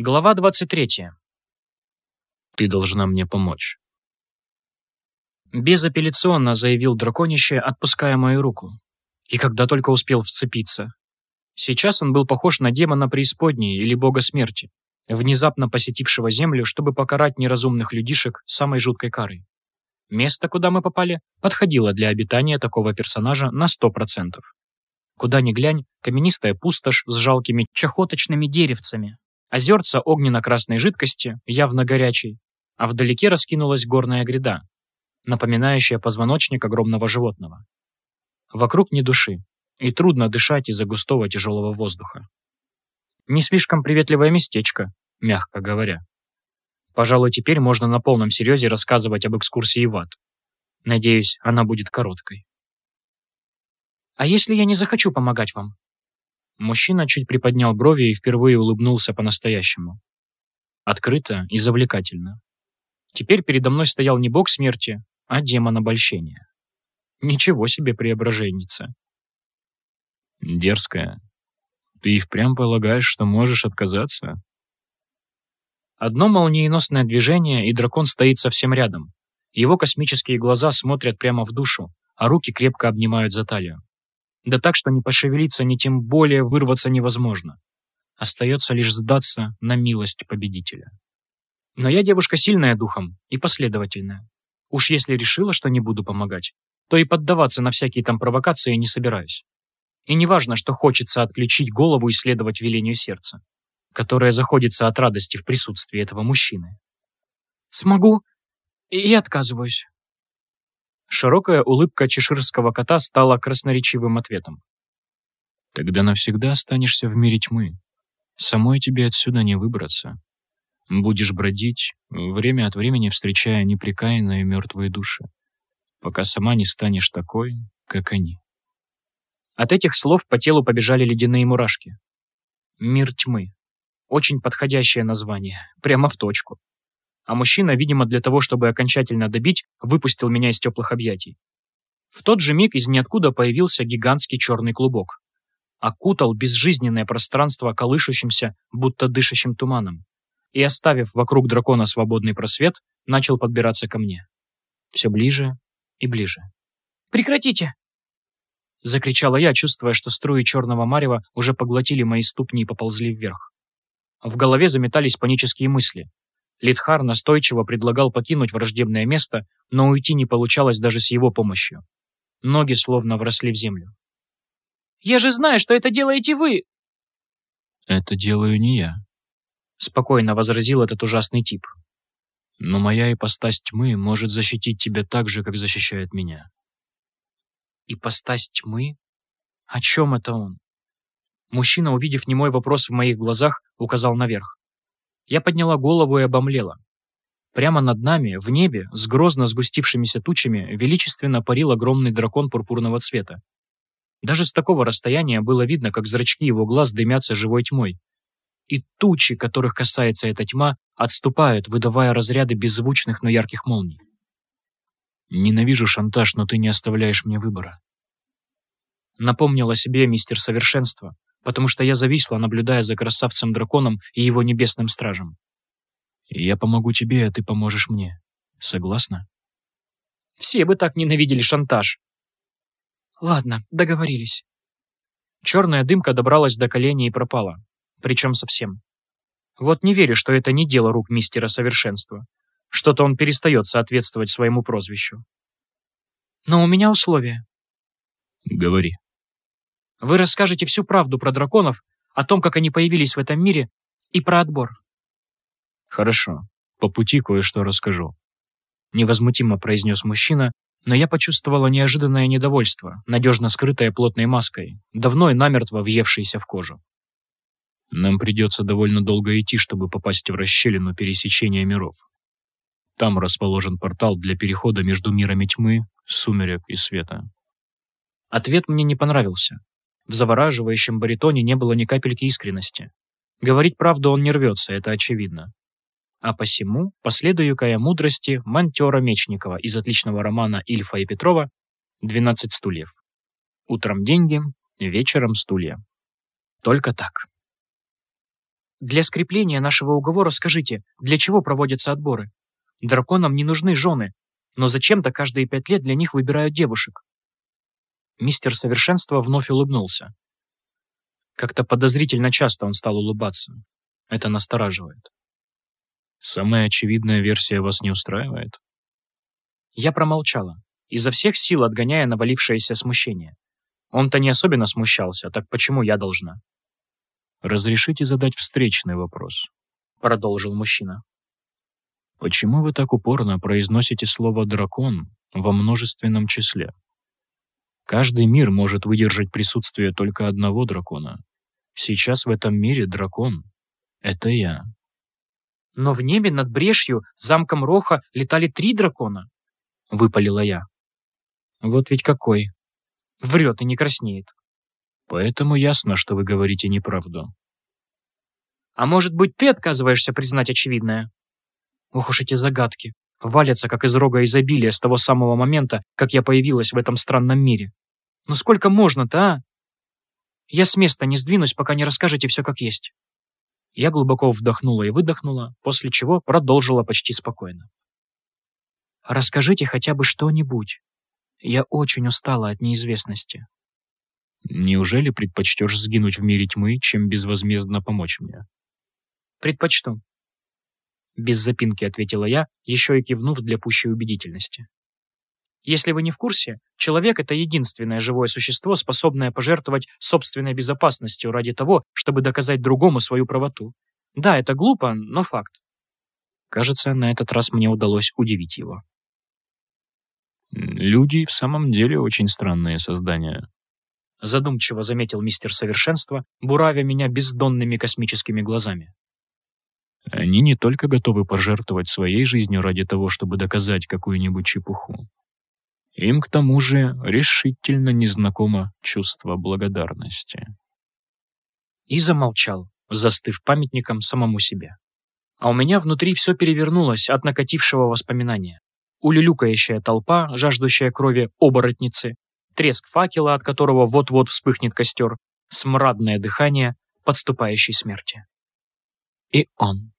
Глава 23. Ты должна мне помочь. Безапелляционно заявил драконище, отпуская мою руку. И когда только успел вцепиться. Сейчас он был похож на демона преисподней или бога смерти, внезапно посетившего землю, чтобы покарать неразумных людишек самой жуткой карой. Место, куда мы попали, подходило для обитания такого персонажа на сто процентов. Куда ни глянь, каменистая пустошь с жалкими чахоточными деревцами, Озерца огненно-красной жидкости, явно горячей, а вдалеке раскинулась горная гряда, напоминающая позвоночник огромного животного. Вокруг ни души, и трудно дышать из-за густого тяжелого воздуха. Не слишком приветливое местечко, мягко говоря. Пожалуй, теперь можно на полном серьезе рассказывать об экскурсии в ад. Надеюсь, она будет короткой. «А если я не захочу помогать вам?» Мужчина чуть приподнял брови и впервые улыбнулся по-настоящему. Открыто и завлекательно. Теперь передо мной стоял не бог смерти, а демон обольщения. Ничего себе преображенница. Дерзкая. Ты и впрямь полагаешь, что можешь отказаться? Одно молниеносное движение, и дракон стоит совсем рядом. Его космические глаза смотрят прямо в душу, а руки крепко обнимают за талию. Да так, что не пошевелиться, ни тем более вырваться невозможно. Остается лишь сдаться на милость победителя. Но я девушка сильная духом и последовательная. Уж если решила, что не буду помогать, то и поддаваться на всякие там провокации не собираюсь. И не важно, что хочется отключить голову и следовать велению сердца, которое заходится от радости в присутствии этого мужчины. Смогу и отказываюсь. Широкая улыбка чеширского кота стала красноречивым ответом. «Тогда навсегда останешься в мире тьмы. Самой тебе отсюда не выбраться. Будешь бродить, время от времени встречая непрекаянные мертвые души, пока сама не станешь такой, как они». От этих слов по телу побежали ледяные мурашки. «Мир тьмы». Очень подходящее название, прямо в точку а мужчина, видимо, для того, чтобы окончательно добить, выпустил меня из теплых объятий. В тот же миг из ниоткуда появился гигантский черный клубок. Окутал безжизненное пространство колышущимся, будто дышащим туманом. И, оставив вокруг дракона свободный просвет, начал подбираться ко мне. Все ближе и ближе. «Прекратите!» Закричала я, чувствуя, что струи черного марева уже поглотили мои ступни и поползли вверх. В голове заметались панические мысли. Литхар настойчиво предлагал покинуть враждебное место, но уйти не получалось даже с его помощью. Ноги словно вросли в землю. «Я же знаю, что это делаете вы!» «Это делаю не я», — спокойно возразил этот ужасный тип. «Но моя ипостась тьмы может защитить тебя так же, как защищает меня». «Ипостась тьмы? О чем это он?» Мужчина, увидев немой вопрос в моих глазах, указал наверх. Я подняла голову и обомлела. Прямо над нами, в небе, с грозно сгустившимися тучами, величественно парил огромный дракон пурпурного цвета. Даже с такого расстояния было видно, как зрачки его глаз дымятся живой тьмой. И тучи, которых касается эта тьма, отступают, выдавая разряды беззвучных, но ярких молний. «Ненавижу шантаж, но ты не оставляешь мне выбора». Напомнил о себе мистер Совершенство, потому что я зависла, наблюдая за красавцем-драконом и его небесным стражем. «Я помогу тебе, а ты поможешь мне. Согласна?» «Все бы так ненавидели шантаж». «Ладно, договорились». Черная дымка добралась до коленей и пропала. Причем совсем. Вот не верю, что это не дело рук мистера совершенства. Что-то он перестает соответствовать своему прозвищу. Но у меня условия. Говори. Вы расскажете всю правду про драконов, о том, как они появились в этом мире, и про отбор. Хорошо, по пути кое-что расскажу. Невозмутимо произнес мужчина, но я почувствовала неожиданное недовольство, надежно скрытое плотной маской, давно и намертво въевшейся в кожу. Нам придется довольно долго идти, чтобы попасть в расщелину пересечения миров. Там расположен портал для перехода между мирами тьмы, сумерек и света. Ответ мне не понравился. В завораживающем баритоне не было ни капельки искренности. Говорить правду он не рвется, это очевидно. А посему последую-ка я мудрости Монтера Мечникова из отличного романа Ильфа и Петрова «12 стульев». Утром деньги, вечером стулья. Только так. Для скрепления нашего уговора скажите, для чего проводятся отборы? Драконам не нужны жены, но зачем-то каждые пять лет для них выбирают девушек. Мистер Совершенство вновь улыбнулся. Как-то подозрительно часто он стал улыбаться. Это настораживает. Самая очевидная версия вас не устраивает? Я промолчала, изо всех сил отгоняя навалившееся смущение. Он-то не особенно смущался, так почему я должна? «Разрешите задать встречный вопрос», — продолжил мужчина. «Почему вы так упорно произносите слово «дракон» во множественном числе? Каждый мир может выдержать присутствие только одного дракона. Сейчас в этом мире дракон — это я». «Но в небе над брешью, замком Роха, летали три дракона», — выпалила я. «Вот ведь какой!» Врет и не краснеет. Поэтому ясно, что вы говорите неправду. А может быть, ты отказываешься признать очевидное? Ох уж эти загадки. Валятся, как из рога изобилия с того самого момента, как я появилась в этом странном мире. Ну сколько можно-то, а? Я с места не сдвинусь, пока не расскажете все как есть. Я глубоко вдохнула и выдохнула, после чего продолжила почти спокойно. Расскажите хотя бы что-нибудь. Я очень устала от неизвестности. Неужели предпочтешь сгинуть в мире тьмы, чем безвозмездно помочь мне? Предпочту. Без запинки ответила я, еще и кивнув для пущей убедительности. Если вы не в курсе, человек — это единственное живое существо, способное пожертвовать собственной безопасностью ради того, чтобы доказать другому свою правоту. Да, это глупо, но факт. Кажется, на этот раз мне удалось удивить его. Люди в самом деле очень странные создания задумчиво заметил мистер Совершенство, буравя меня бездонными космическими глазами. Они не только готовы пожертвовать своей жизнью ради того, чтобы доказать какую-нибудь чепуху. Им к тому же решительно незнакомо чувство благодарности. И замолчал, застыв памятником самому себе. А у меня внутри все перевернулось от накатившего воспоминания. Улюлюкающая толпа, жаждущая крови оборотницы, треск факела, от которого вот-вот вспыхнет костер, смрадное дыхание подступающей смерти. И он.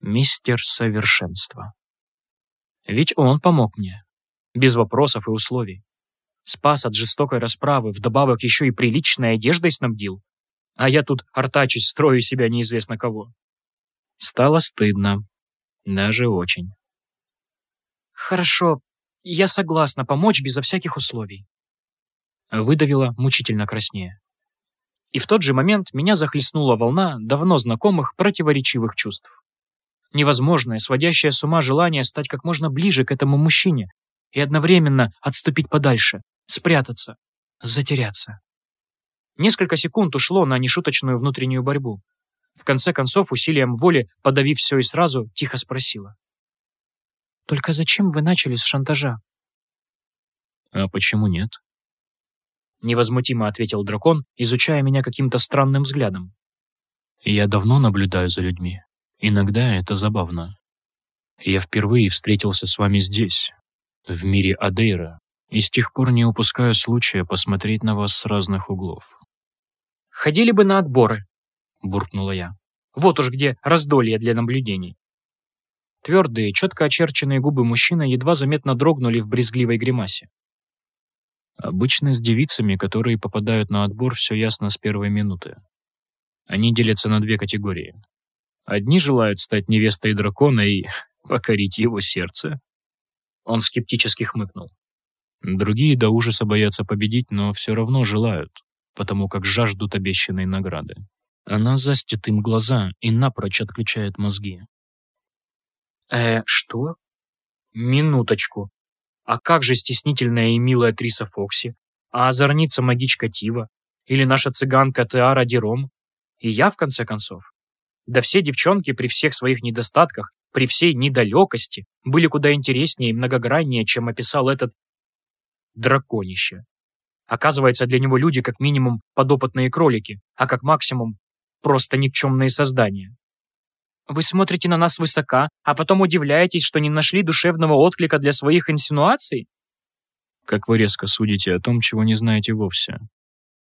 Мистер Совершенство. Ведь он помог мне. Без вопросов и условий. Спас от жестокой расправы, вдобавок еще и приличной одеждой снабдил. А я тут артачусь, строю себя неизвестно кого. Стало стыдно. Даже очень. Хорошо, я согласна помочь безо всяких условий выдавила мучительно краснее. И в тот же момент меня захлестнула волна давно знакомых противоречивых чувств. Невозможное, сводящее с ума желание стать как можно ближе к этому мужчине и одновременно отступить подальше, спрятаться, затеряться. Несколько секунд ушло на нешуточную внутреннюю борьбу. В конце концов, усилием воли, подавив все и сразу, тихо спросила. «Только зачем вы начали с шантажа?» «А почему нет?» Невозмутимо ответил дракон, изучая меня каким-то странным взглядом. Я давно наблюдаю за людьми. Иногда это забавно. Я впервые встретился с вами здесь, в мире Адейра, и с тех пор не упускаю случая посмотреть на вас с разных углов. «Ходили бы на отборы», — буркнула я. «Вот уж где раздолье для наблюдений». Твердые, четко очерченные губы мужчины едва заметно дрогнули в брезгливой гримасе. Обычно с девицами, которые попадают на отбор, все ясно с первой минуты. Они делятся на две категории. Одни желают стать невестой дракона и покорить его сердце. Он скептически хмыкнул. Другие до ужаса боятся победить, но все равно желают, потому как жаждут обещанной награды. Она застит им глаза и напрочь отключает мозги. «Э, что?» «Минуточку. А как же стеснительная и милая Триса Фокси? А озорница магичка Тива? Или наша цыганка Теара Диром? И я, в конце концов? Да все девчонки при всех своих недостатках, при всей недалекости, были куда интереснее и многограннее, чем описал этот драконище. Оказывается, для него люди как минимум подопытные кролики, а как максимум просто никчемные создания. Вы смотрите на нас высока, а потом удивляетесь, что не нашли душевного отклика для своих инсинуаций? Как вы резко судите о том, чего не знаете вовсе?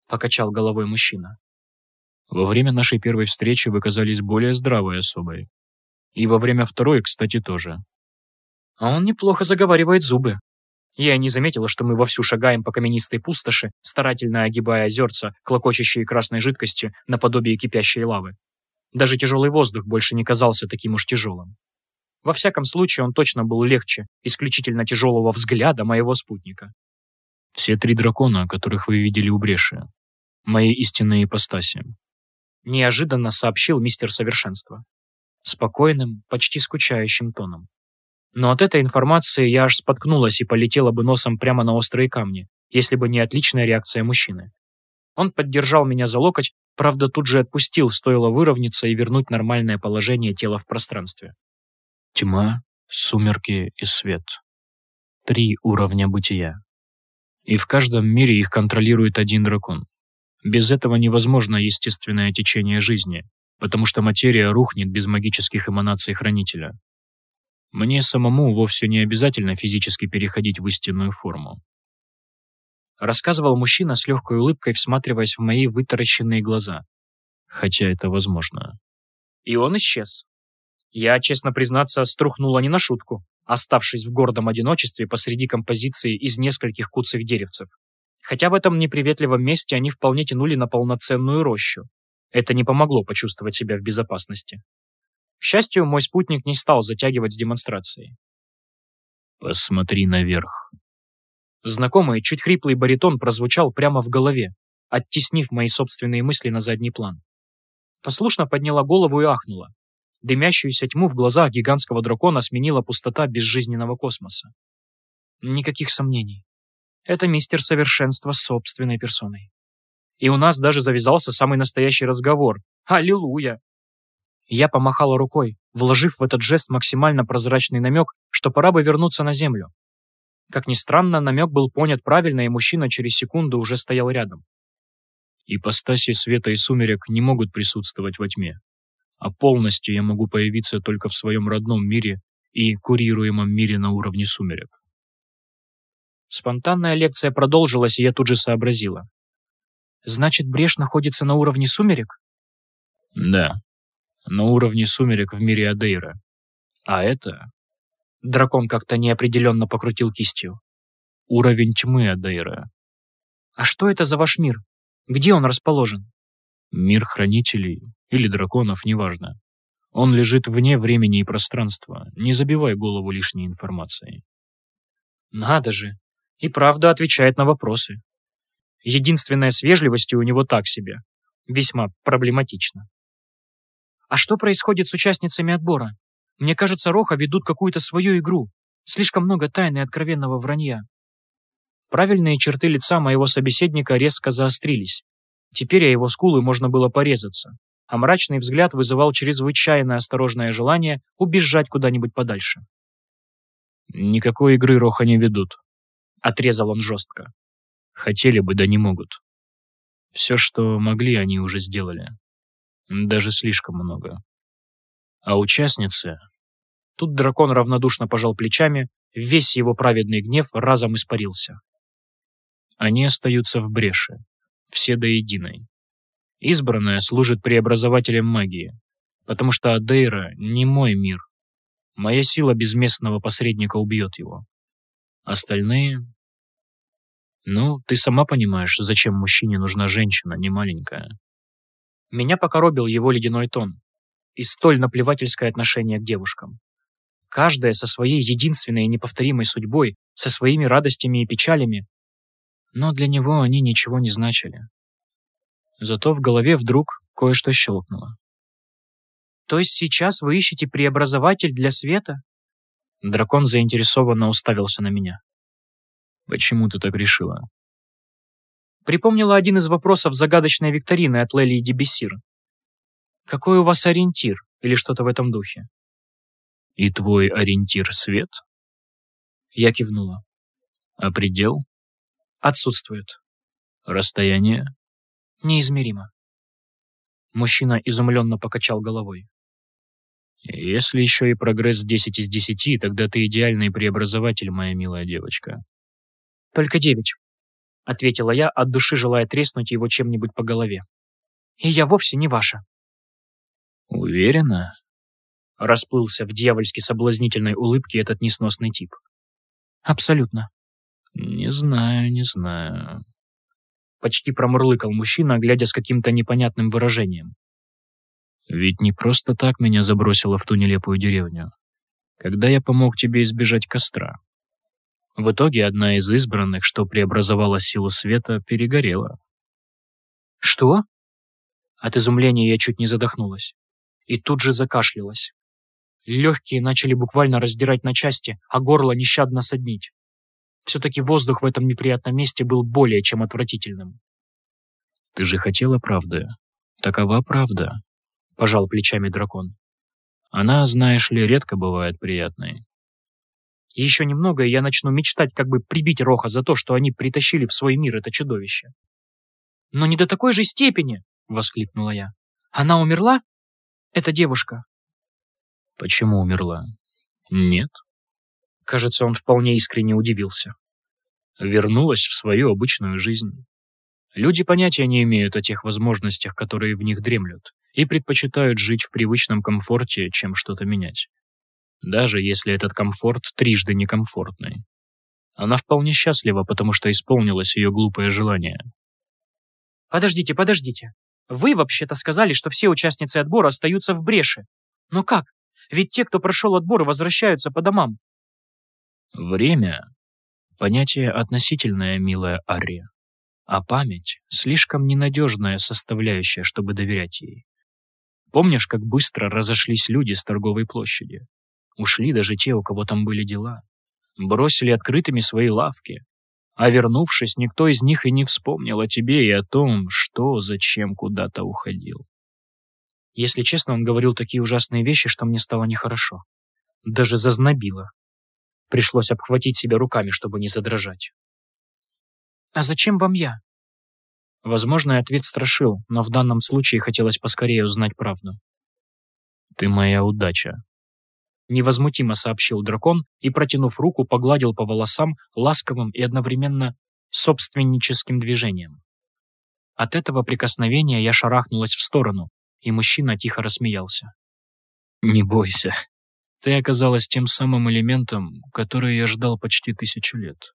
Покачал головой мужчина. Во время нашей первой встречи вы казались более здравой особой. И во время второй, кстати, тоже. А он неплохо заговаривает зубы. Я не заметила, что мы вовсю шагаем по каменистой пустоши, старательно огибая озерца, клокочущие красной жидкостью наподобие кипящей лавы. Даже тяжелый воздух больше не казался таким уж тяжелым. Во всяком случае, он точно был легче исключительно тяжелого взгляда моего спутника. Все три дракона, которых вы видели у бреши. Мои истинные ипостаси. Неожиданно сообщил мистер Совершенство. Спокойным, почти скучающим тоном. Но от этой информации я аж споткнулась и полетела бы носом прямо на острые камни, если бы не отличная реакция мужчины. Он поддержал меня за локоть, правда тут же отпустил, стоило выровняться и вернуть нормальное положение тела в пространстве. Тьма, сумерки и свет. Три уровня бытия. И в каждом мире их контролирует один дракон. Без этого невозможно естественное течение жизни, потому что материя рухнет без магических эманаций Хранителя. Мне самому вовсе не обязательно физически переходить в истинную форму. Рассказывал мужчина с легкой улыбкой, всматриваясь в мои вытаращенные глаза. Хотя это возможно. И он исчез. Я, честно признаться, струхнула не на шутку, оставшись в гордом одиночестве посреди композиции из нескольких куцых деревцев. Хотя в этом неприветливом месте они вполне тянули на полноценную рощу. Это не помогло почувствовать себя в безопасности. К счастью, мой спутник не стал затягивать с демонстрацией. «Посмотри наверх». Знакомый, чуть хриплый баритон прозвучал прямо в голове, оттеснив мои собственные мысли на задний план. Послушно подняла голову и ахнула. Дымящуюся тьму в глазах гигантского дракона сменила пустота безжизненного космоса. Никаких сомнений. Это мистер Совершенство собственной персоной. И у нас даже завязался самый настоящий разговор. Аллилуйя! Я помахала рукой, вложив в этот жест максимально прозрачный намек, что пора бы вернуться на Землю. Как ни странно, намек был понят правильно, и мужчина через секунду уже стоял рядом. Ипостаси света и сумерек не могут присутствовать во тьме а полностью я могу появиться только в своем родном мире и курируемом мире на уровне сумерек. Спонтанная лекция продолжилась, и я тут же сообразила. Значит, брешь находится на уровне сумерек? Да, на уровне сумерек в мире Адейра. А это... Дракон как-то неопределенно покрутил кистью. Уровень тьмы Адейра. А что это за ваш мир? Где он расположен? Мир хранителей или драконов, неважно. Он лежит вне времени и пространства. Не забивай голову лишней информацией. Надо же. И правда отвечает на вопросы. Единственное с вежливостью у него так себе. Весьма проблематично. А что происходит с участницами отбора? Мне кажется, Роха ведут какую-то свою игру. Слишком много тайны и откровенного вранья. Правильные черты лица моего собеседника резко заострились. Теперь о его скулы можно было порезаться, а мрачный взгляд вызывал чрезвычайно осторожное желание убежать куда-нибудь подальше. «Никакой игры Роха не ведут», — отрезал он жестко. «Хотели бы, да не могут. Все, что могли, они уже сделали. Даже слишком много. А участницы...» Тут дракон равнодушно пожал плечами, весь его праведный гнев разом испарился. Они остаются в бреше, все до единой. Избранная служит преобразователем магии, потому что Адейра не мой мир. Моя сила без местного посредника убьет его. Остальные... Ну, ты сама понимаешь, зачем мужчине нужна женщина, не маленькая. Меня покоробил его ледяной тон и столь наплевательское отношение к девушкам. Каждая со своей единственной и неповторимой судьбой, со своими радостями и печалями, но для него они ничего не значили. Зато в голове вдруг кое-что щелкнуло. «То есть сейчас вы ищете преобразователь для света?» Дракон заинтересованно уставился на меня. «Почему ты так решила?» Припомнила один из вопросов загадочной викторины от Лелии Дебесир. «Какой у вас ориентир?» или что-то в этом духе. «И твой ориентир — свет?» Я кивнула. «А предел?» Отсутствует. Расстояние? Неизмеримо. Мужчина изумленно покачал головой. Если еще и прогресс 10 из 10, тогда ты идеальный преобразователь, моя милая девочка. Только 9, ответила я, от души желая треснуть его чем-нибудь по голове. И я вовсе не ваша. Уверена? Расплылся в дьявольски соблазнительной улыбке этот несносный тип. Абсолютно. Не знаю, не знаю. Почти промурлыкал мужчина, глядя с каким-то непонятным выражением. Ведь не просто так меня забросило в ту нелепую деревню. Когда я помог тебе избежать костра. В итоге одна из избранных, что преобразовала силу света, перегорела. Что? От изумления я чуть не задохнулась. И тут же закашлялась. Легкие начали буквально раздирать на части, а горло нещадно соднить. Все-таки воздух в этом неприятном месте был более чем отвратительным. «Ты же хотела правды. Такова правда», — пожал плечами дракон. «Она, знаешь ли, редко бывает приятной». еще немного, и я начну мечтать, как бы прибить Роха за то, что они притащили в свой мир это чудовище. «Но не до такой же степени!» — воскликнула я. «Она умерла? Эта девушка?» «Почему умерла?» «Нет». Кажется, он вполне искренне удивился. Вернулась в свою обычную жизнь. Люди понятия не имеют о тех возможностях, которые в них дремлют, и предпочитают жить в привычном комфорте, чем что-то менять. Даже если этот комфорт трижды некомфортный. Она вполне счастлива, потому что исполнилось ее глупое желание. «Подождите, подождите. Вы вообще-то сказали, что все участницы отбора остаются в бреше. Но как? Ведь те, кто прошел отбор, возвращаются по домам. Время — понятие относительное, милая Ария. А память — слишком ненадежная составляющая, чтобы доверять ей. Помнишь, как быстро разошлись люди с торговой площади? Ушли даже те, у кого там были дела. Бросили открытыми свои лавки. А вернувшись, никто из них и не вспомнил о тебе и о том, что, зачем куда-то уходил. Если честно, он говорил такие ужасные вещи, что мне стало нехорошо. Даже зазнобило. Пришлось обхватить себя руками, чтобы не задрожать. «А зачем вам я?» Возможно, ответ страшил, но в данном случае хотелось поскорее узнать правду. «Ты моя удача», — невозмутимо сообщил дракон и, протянув руку, погладил по волосам ласковым и одновременно собственническим движением. От этого прикосновения я шарахнулась в сторону, и мужчина тихо рассмеялся. «Не бойся. Ты оказалась тем самым элементом, который я ждал почти тысячу лет.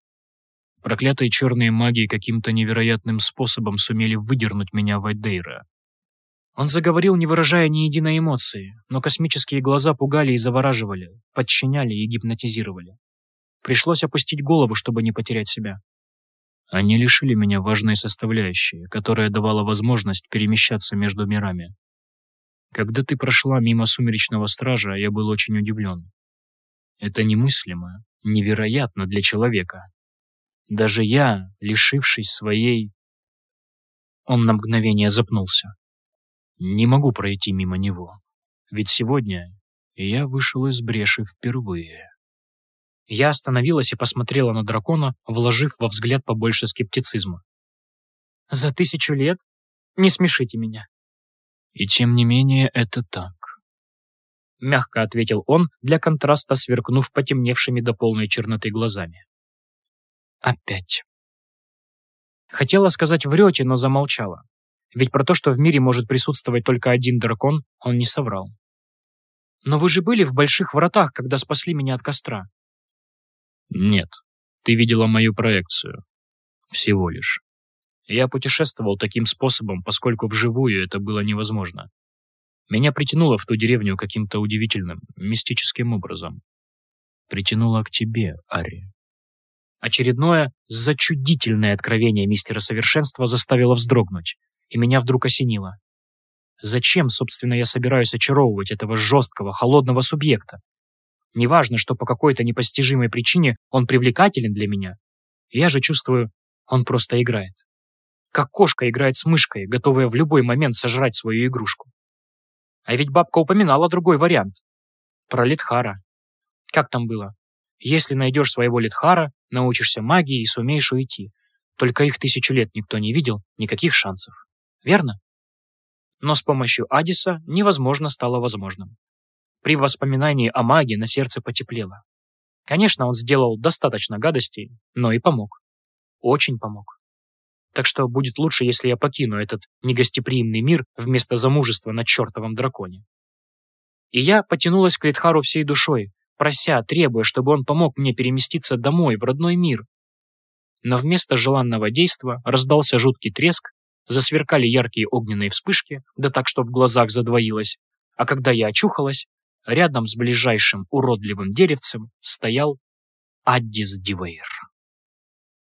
Проклятые черные маги каким-то невероятным способом сумели выдернуть меня в Айдейра. Он заговорил, не выражая ни единой эмоции, но космические глаза пугали и завораживали, подчиняли и гипнотизировали. Пришлось опустить голову, чтобы не потерять себя. Они лишили меня важной составляющей, которая давала возможность перемещаться между мирами. Когда ты прошла мимо сумеречного стража, я был очень удивлен. Это немыслимо, невероятно для человека. Даже я, лишившись своей... Он на мгновение запнулся. Не могу пройти мимо него. Ведь сегодня я вышел из бреши впервые. Я остановилась и посмотрела на дракона, вложив во взгляд побольше скептицизма. «За тысячу лет? Не смешите меня. И тем не менее это так. Мягко ответил он, для контраста сверкнув потемневшими до полной черноты глазами. Опять. Хотела сказать «врете», но замолчала. Ведь про то, что в мире может присутствовать только один дракон, он не соврал. «Но вы же были в больших вратах, когда спасли меня от костра». «Нет, ты видела мою проекцию. Всего лишь». Я путешествовал таким способом, поскольку вживую это было невозможно. Меня притянуло в ту деревню каким-то удивительным, мистическим образом. Притянуло к тебе, Ари. Очередное зачудительное откровение мистера Совершенства заставило вздрогнуть, и меня вдруг осенило. Зачем, собственно, я собираюсь очаровывать этого жесткого, холодного субъекта? Неважно, что по какой-то непостижимой причине он привлекателен для меня. Я же чувствую, он просто играет как кошка играет с мышкой, готовая в любой момент сожрать свою игрушку. А ведь бабка упоминала другой вариант. Про Литхара. Как там было? Если найдешь своего Литхара, научишься магии и сумеешь уйти. Только их тысячу лет никто не видел, никаких шансов. Верно? Но с помощью Адиса невозможно стало возможным. При воспоминании о магии на сердце потеплело. Конечно, он сделал достаточно гадостей, но и помог. Очень помог. так что будет лучше, если я покину этот негостеприимный мир вместо замужества на чертовом драконе. И я потянулась к Литхару всей душой, прося, требуя, чтобы он помог мне переместиться домой, в родной мир. Но вместо желанного действа раздался жуткий треск, засверкали яркие огненные вспышки, да так, что в глазах задвоилось, а когда я очухалась, рядом с ближайшим уродливым деревцем стоял Аддис Дивейр.